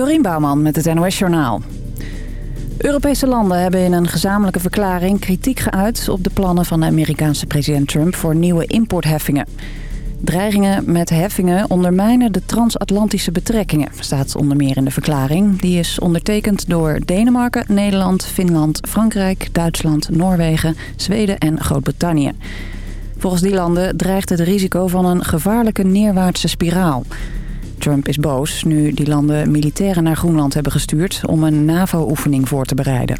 Dorien Bouwman met het NOS Journaal. Europese landen hebben in een gezamenlijke verklaring kritiek geuit... op de plannen van de Amerikaanse president Trump voor nieuwe importheffingen. Dreigingen met heffingen ondermijnen de transatlantische betrekkingen... staat onder meer in de verklaring. Die is ondertekend door Denemarken, Nederland, Finland, Frankrijk... Duitsland, Noorwegen, Zweden en Groot-Brittannië. Volgens die landen dreigt het risico van een gevaarlijke neerwaartse spiraal... Trump is boos nu die landen militairen naar Groenland hebben gestuurd... om een NAVO-oefening voor te bereiden.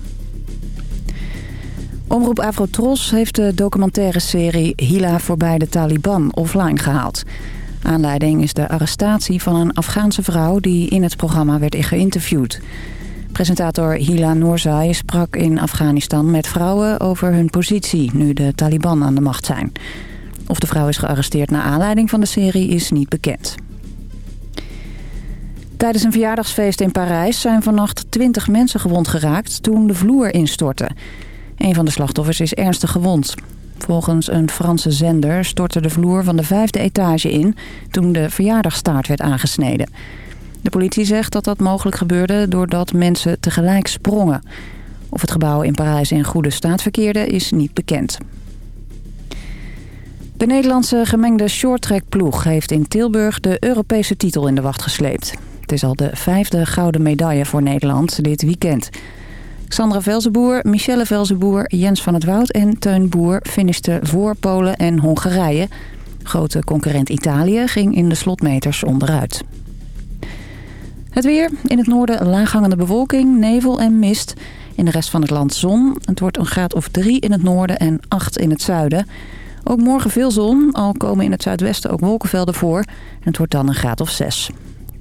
Omroep Avrotros heeft de documentaire serie Hila voorbij de Taliban offline gehaald. Aanleiding is de arrestatie van een Afghaanse vrouw die in het programma werd geïnterviewd. Presentator Hila Noorzai sprak in Afghanistan met vrouwen over hun positie nu de Taliban aan de macht zijn. Of de vrouw is gearresteerd naar aanleiding van de serie is niet bekend. Tijdens een verjaardagsfeest in Parijs zijn vannacht 20 mensen gewond geraakt toen de vloer instortte. Een van de slachtoffers is ernstig gewond. Volgens een Franse zender stortte de vloer van de vijfde etage in toen de verjaardagstaart werd aangesneden. De politie zegt dat dat mogelijk gebeurde doordat mensen tegelijk sprongen. Of het gebouw in Parijs in goede staat verkeerde is niet bekend. De Nederlandse gemengde shorttrackploeg heeft in Tilburg de Europese titel in de wacht gesleept. Het is al de vijfde gouden medaille voor Nederland dit weekend. Sandra Velzenboer, Michelle Velzenboer, Jens van het Woud en Teun Boer finishten voor Polen en Hongarije. Grote concurrent Italië ging in de slotmeters onderuit. Het weer. In het noorden laaghangende bewolking, nevel en mist. In de rest van het land zon. Het wordt een graad of drie in het noorden en acht in het zuiden. Ook morgen veel zon, al komen in het zuidwesten ook wolkenvelden voor. En het wordt dan een graad of zes.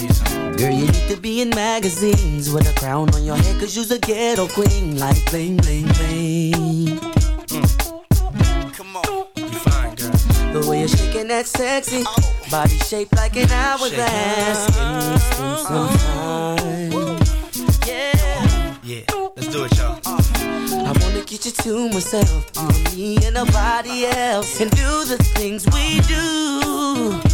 Yeah, I gotta tell you something. Girl, you need to be in magazines with a crown on your head, cause you's a ghetto queen, like bling, bling, bling. Mm. Come on, you fine, girl. The way you're shaking that sexy oh. body shaped like an hourglass. We spend some? Yeah. Yeah, let's do it, y'all. I wanna get you to myself, you me and nobody else, and do the things we do.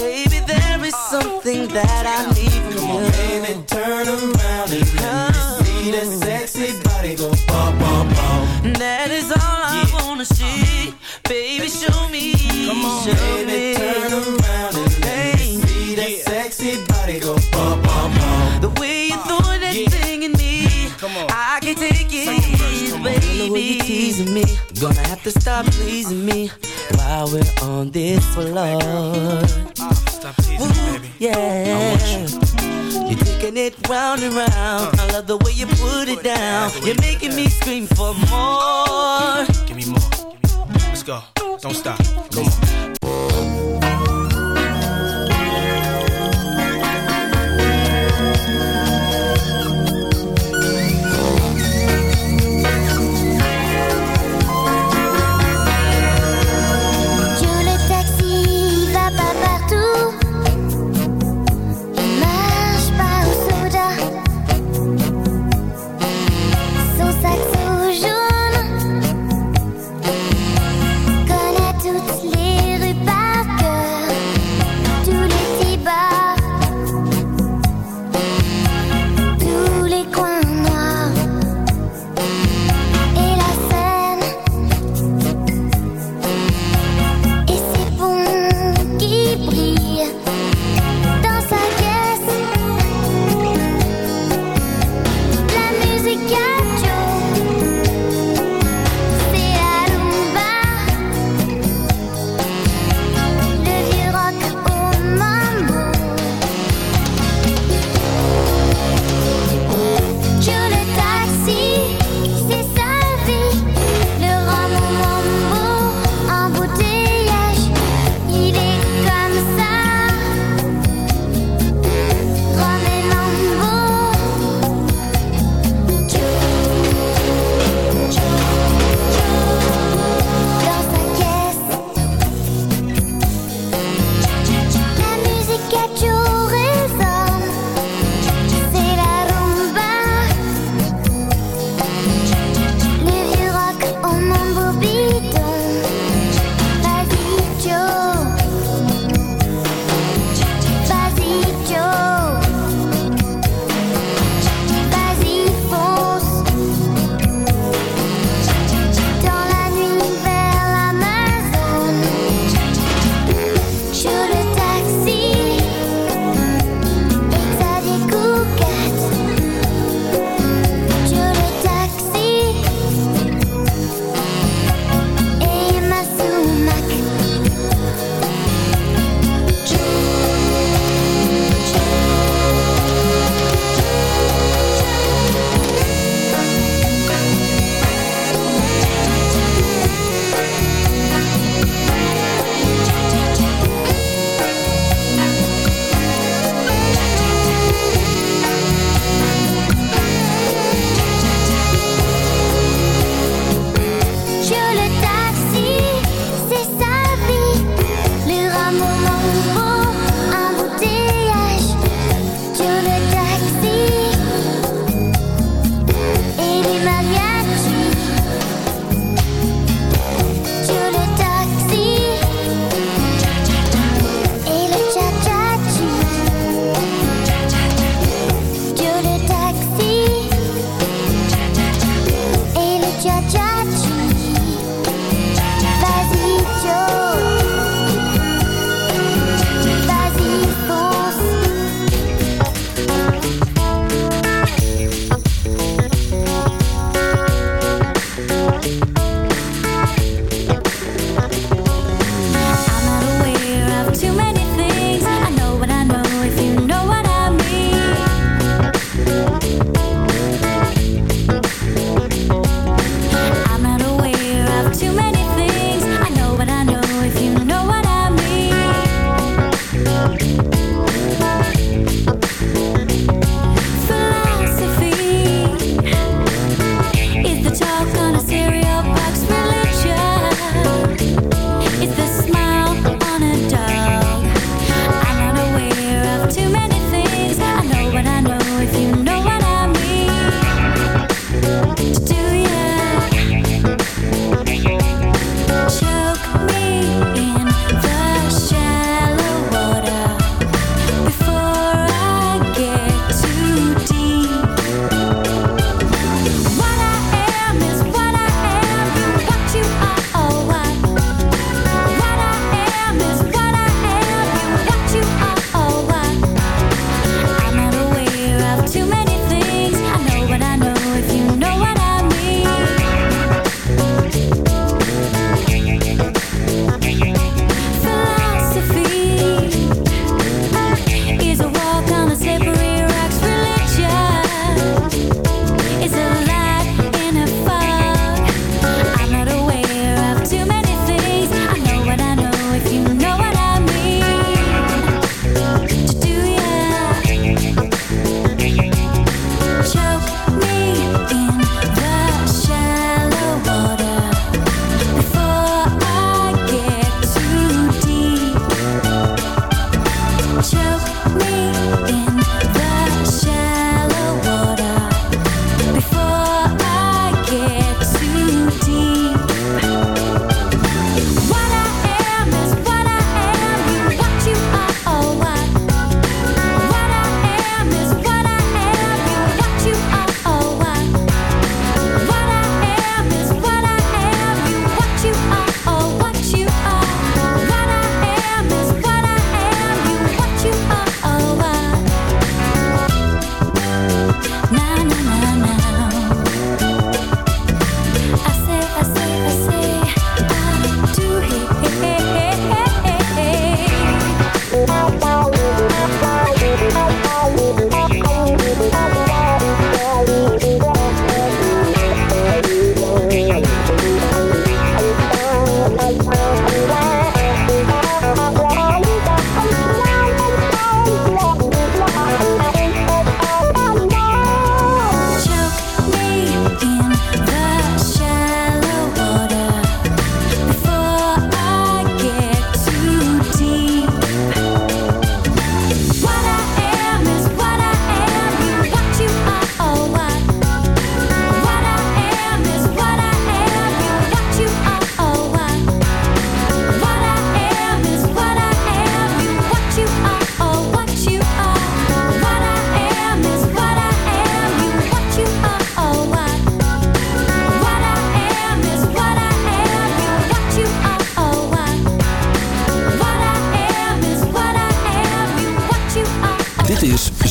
Baby, there is something that I need from Come you. on, baby, turn around and let me see that sexy body go bum, bum, bum. That is all I wanna see. Baby, show me. Come on, show baby, me. turn around and let me see that sexy body go bum. You teasing me, gonna have to stop pleasing me while we're on this floor. Stop teasing baby. Yeah. You're taking it round and round. I love the way you put it down. You're making me scream for more. Give me more. Let's go. Don't stop. Come on.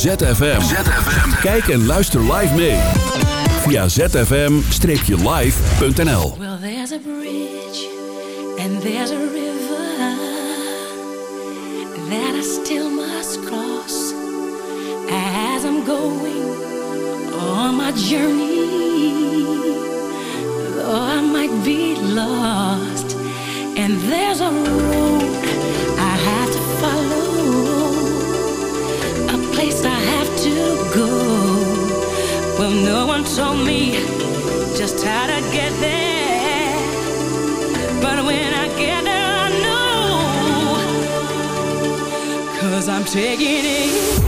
ZFM. Kijk en luister live mee. Via zfm-live.nl Well, there's a bridge and there's a river That I still must cross As I'm going on my journey Though I might be lost And there's a road have to go. Well, no one told me just how to get there. But when I get there, I know. Cause I'm taking it.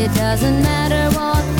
It doesn't matter what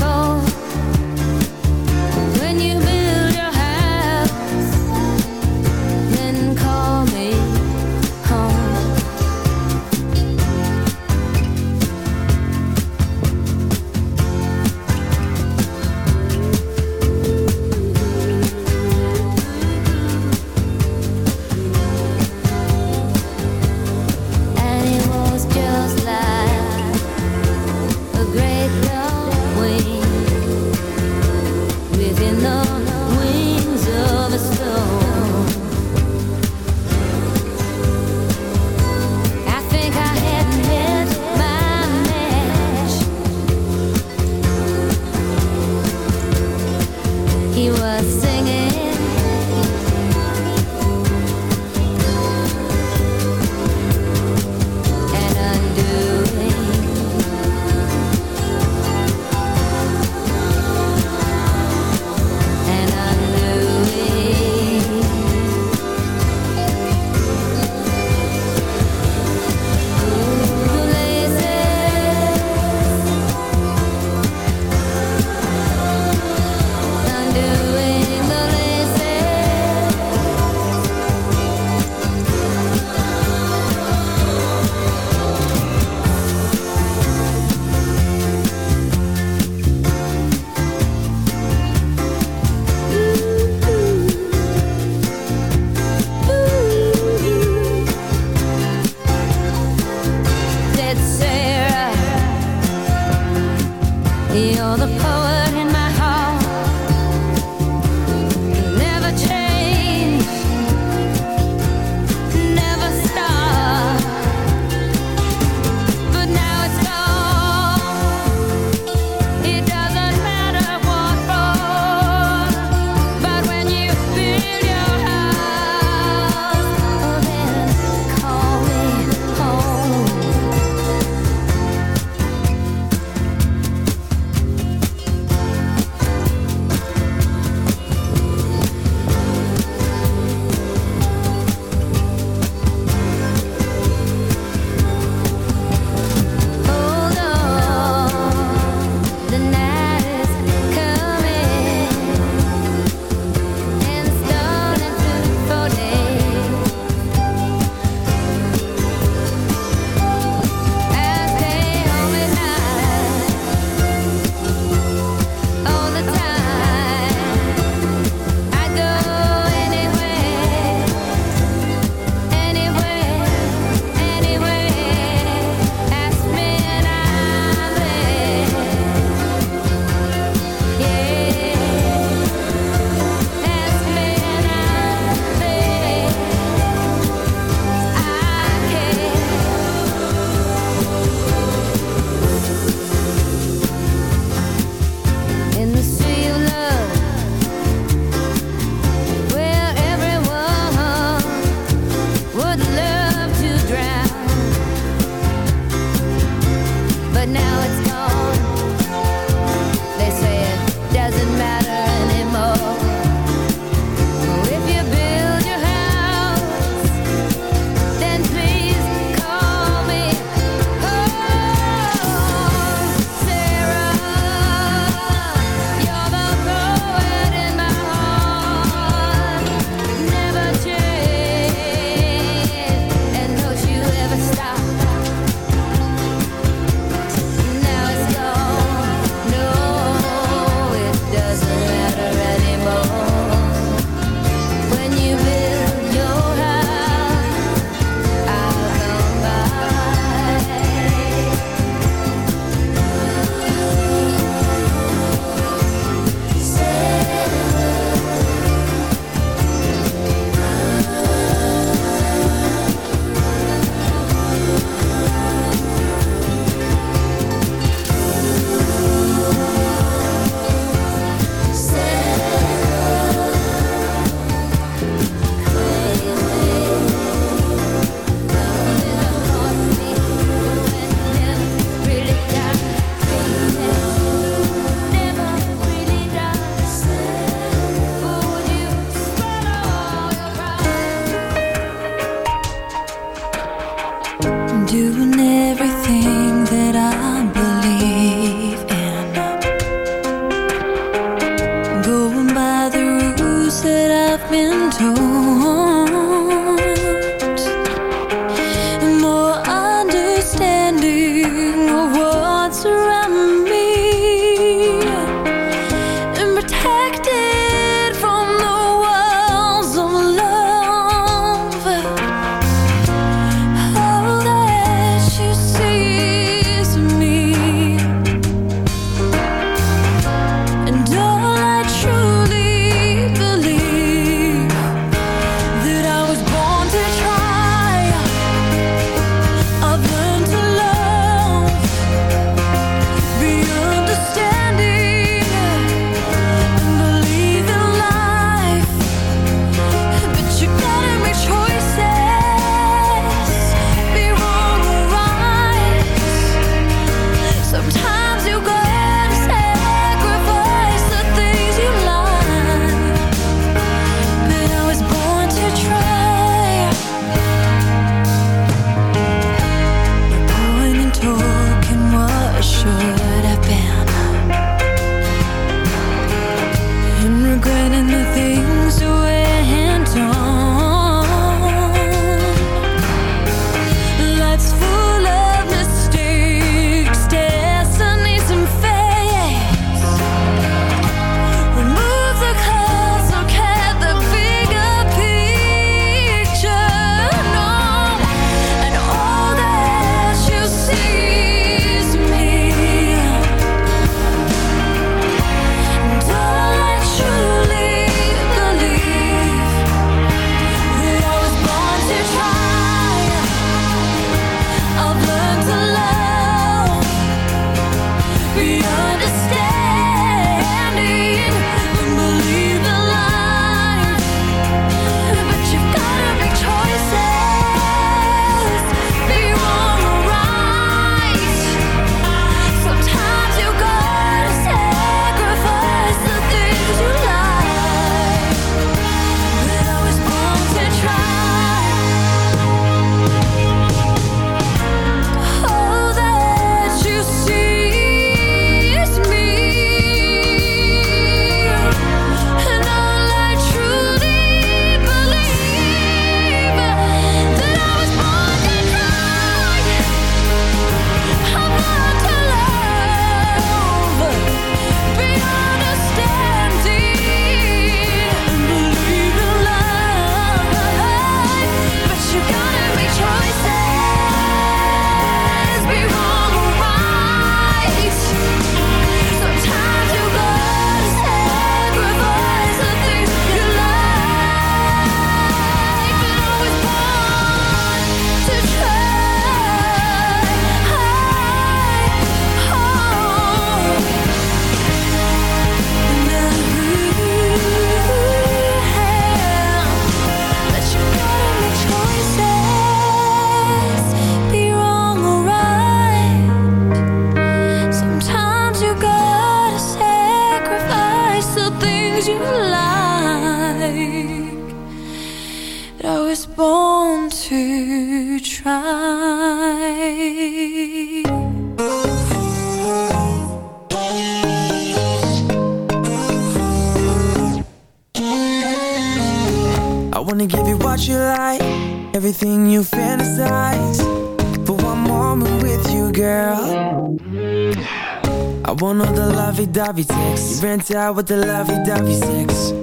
rent out with the lovey-dovey sex.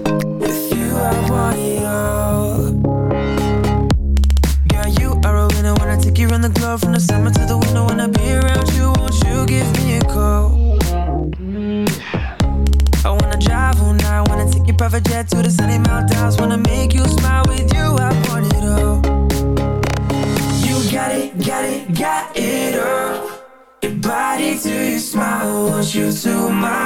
With you I want it all Girl, you are a winner I take you around the globe. From the summer to the winter I be around you Won't you give me a call? I wanna drive all night Wanna take your private jet To the sunny mountains. Wanna make you smile With you I want it all. You got it, got it, got it all. Your body to your smile, want you to my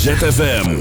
ZFM.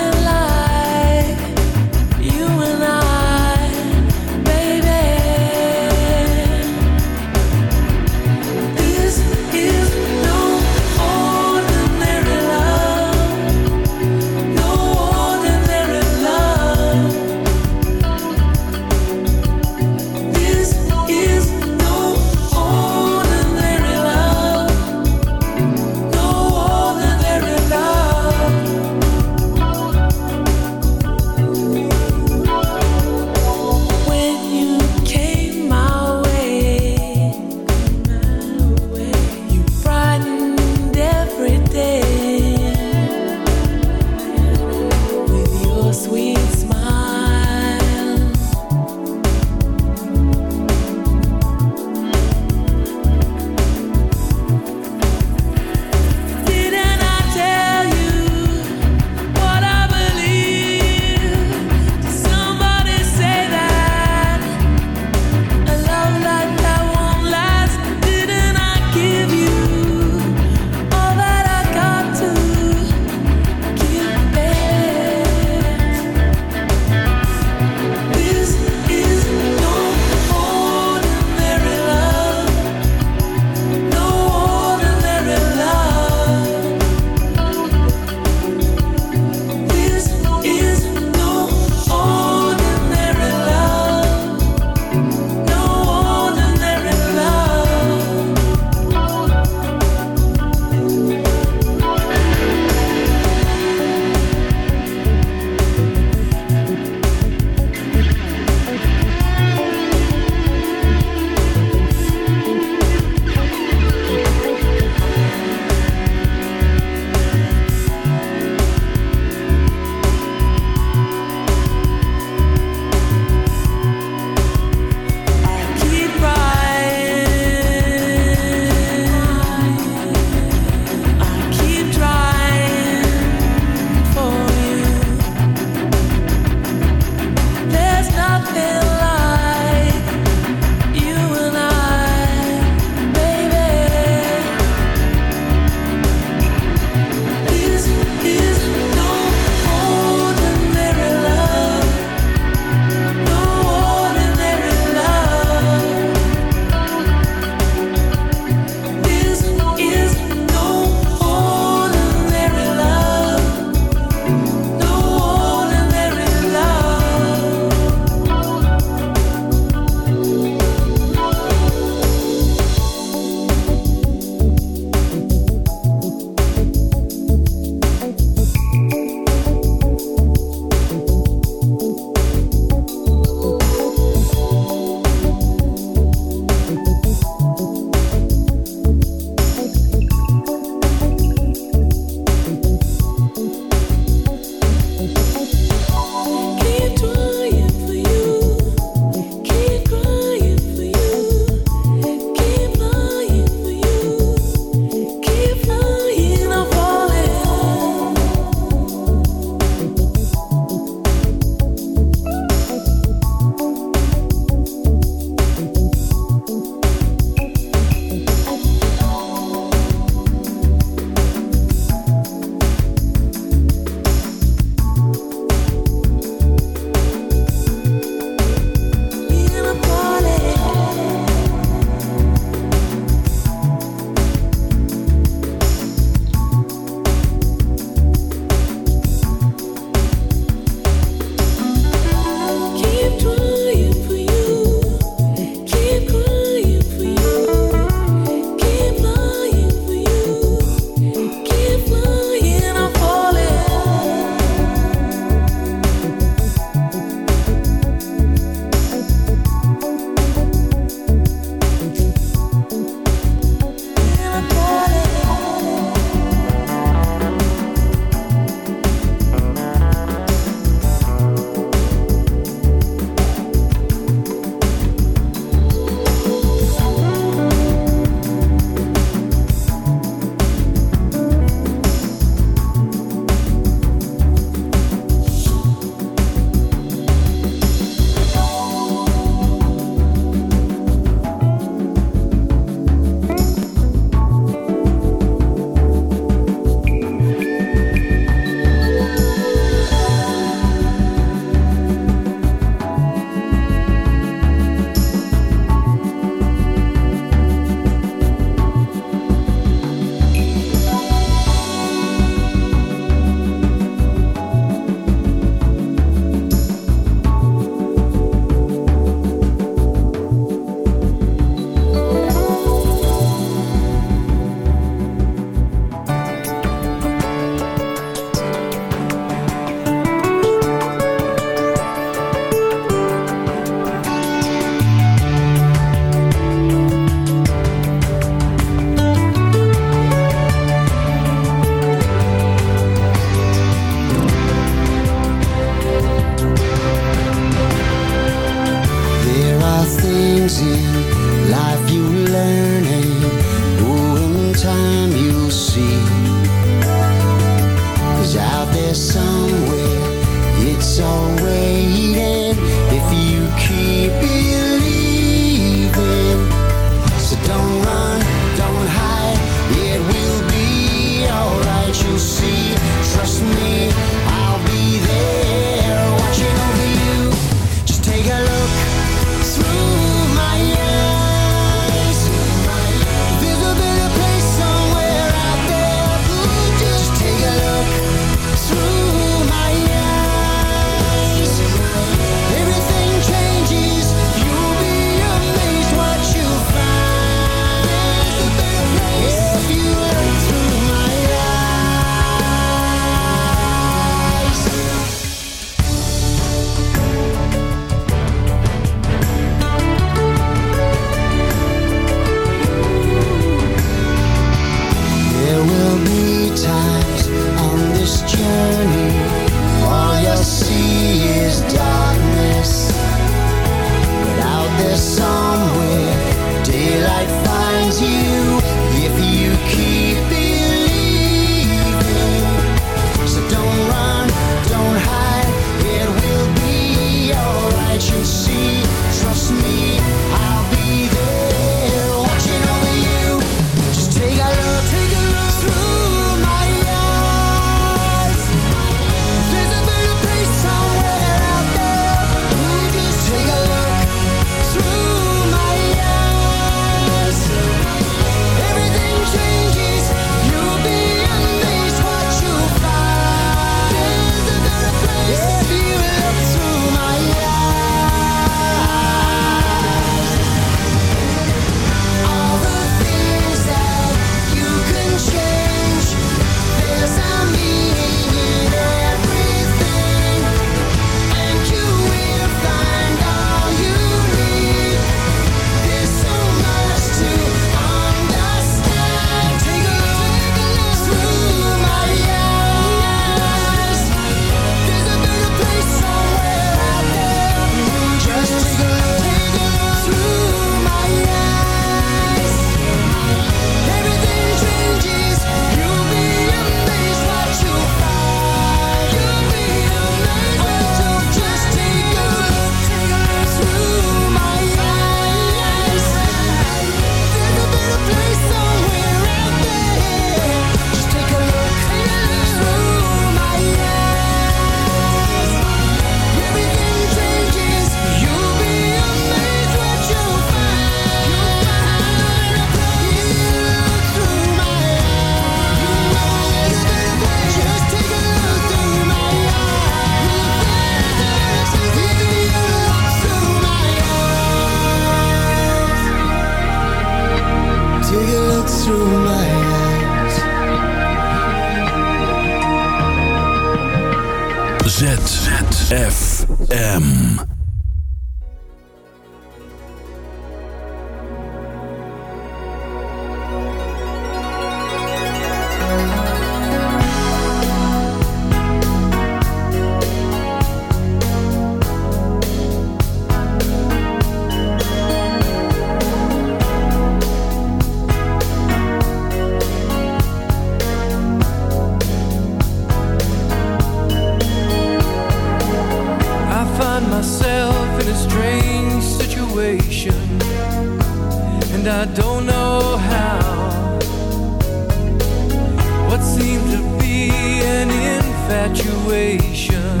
infatuation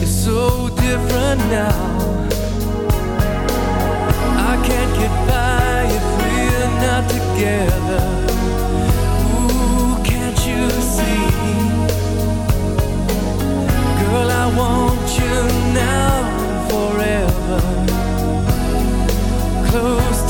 is so different now. I can't get by if we're not together. Ooh, can't you see? Girl, I want you now and forever. Close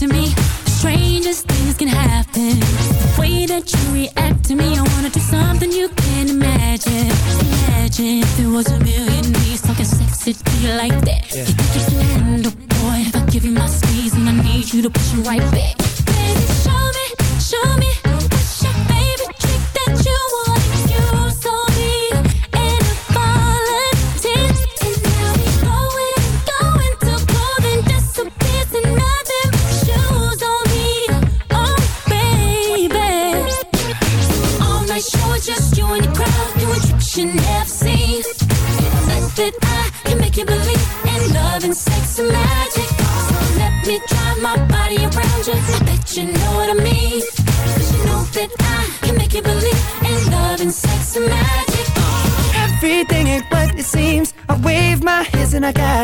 to me. Strangest things can happen. The way that you react to me I wanna do something you can imagine. Imagine if there was a million knees Talking sexy to you like that. Yeah. You think you can handle, boy If I give you my squeeze And I need you to push it right back.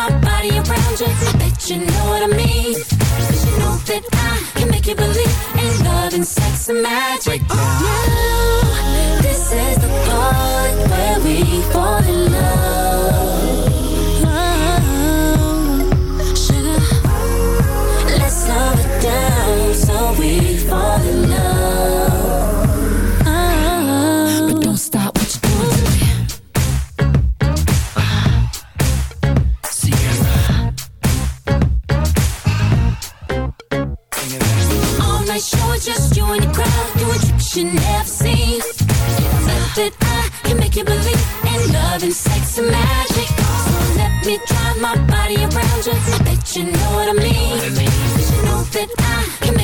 my body around you. I bet you know what I mean. Cause you know that I can make you believe in love and sex and magic. Oh. Now, this is the part where we fall in love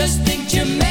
just think you may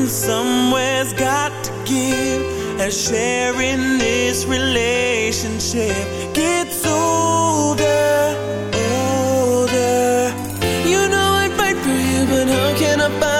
And somewhere's got to give. As sharing this relationship gets older, older. You know I'm right for you, but how can I buy